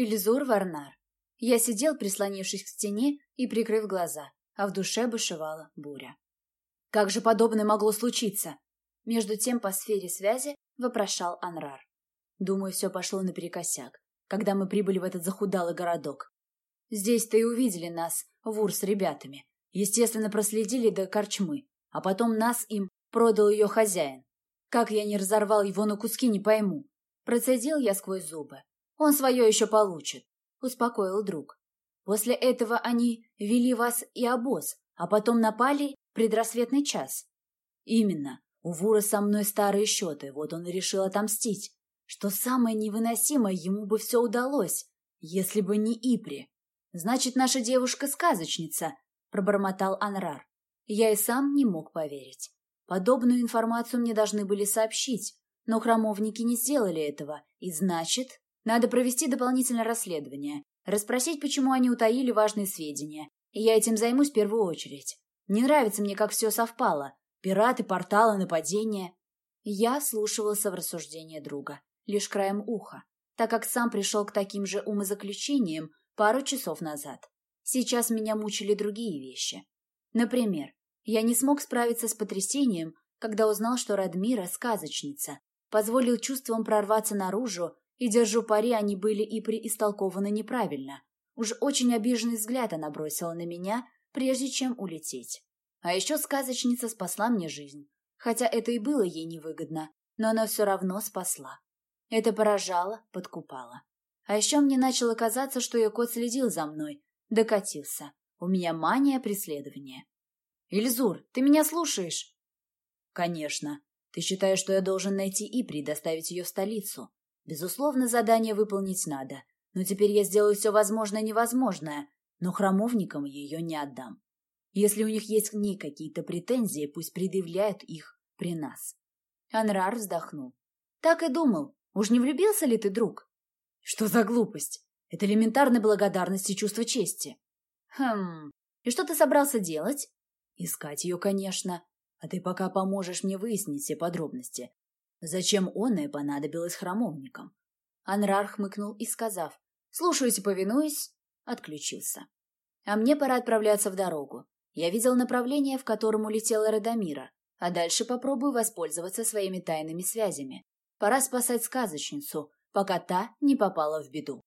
Ильзур Варнар. Я сидел, прислонившись к стене и прикрыв глаза, а в душе бушевала буря. Как же подобное могло случиться? Между тем по сфере связи вопрошал Анрар. Думаю, все пошло наперекосяк, когда мы прибыли в этот захудалый городок. Здесь-то и увидели нас, Вур с ребятами. Естественно, проследили до корчмы, а потом нас им продал ее хозяин. Как я не разорвал его на куски, не пойму. Процедил я сквозь зубы. Он свое еще получит, успокоил друг. После этого они вели вас и обоз, а потом напали в предрассветный час. Именно. У Вура со мной старые счеты, вот он и решил отомстить. Что самое невыносимое, ему бы все удалось, если бы не Ипри. Значит, наша девушка сказочница, пробормотал Анрар. Я и сам не мог поверить. Подобную информацию мне должны были сообщить, но храмовники не сделали этого, и значит, надо провести дополнительное расследование, расспросить, почему они утаили важные сведения, и я этим займусь в первую очередь. Не нравится мне, как все совпало. Пираты, порталы, нападения. Я слушался в рассуждения друга, лишь краем уха, так как сам пришел к таким же умозаключениям пару часов назад. Сейчас меня мучили другие вещи. Например, я не смог справиться с потрясением, когда узнал, что Радмира — сказочница, позволил чувствам прорваться наружу, и, держу пари, они были и преистолкованы неправильно. Уж очень обиженный взгляд она бросила на меня, прежде чем улететь. А еще сказочница спасла мне жизнь. Хотя это и было ей невыгодно, но она все равно спасла. Это поражало, подкупало. А еще мне начало казаться, что ее кот следил за мной, Докатился. У меня мания преследования. Ильзур, ты меня слушаешь? Конечно. Ты считаешь, что я должен найти Ипри и доставить ее в столицу? Безусловно, задание выполнить надо. Но теперь я сделаю все возможное и невозможное. Но храмовникам ее не отдам. Если у них есть к ней какие-то претензии, пусть предъявляют их при нас. Анрар вздохнул. Так и думал. Уж не влюбился ли ты, друг? Что за глупость? Это элементарная благодарность и чувство чести. Хм, и что ты собрался делать? Искать ее, конечно. А ты пока поможешь мне выяснить все подробности. Зачем он и понадобилось храмовникам? Анрар хмыкнул и, сказав «Слушаюсь и повинуюсь», отключился. А мне пора отправляться в дорогу. Я видел направление, в котором улетела Радомира, а дальше попробую воспользоваться своими тайными связями. Пора спасать сказочницу, пока та не попала в беду.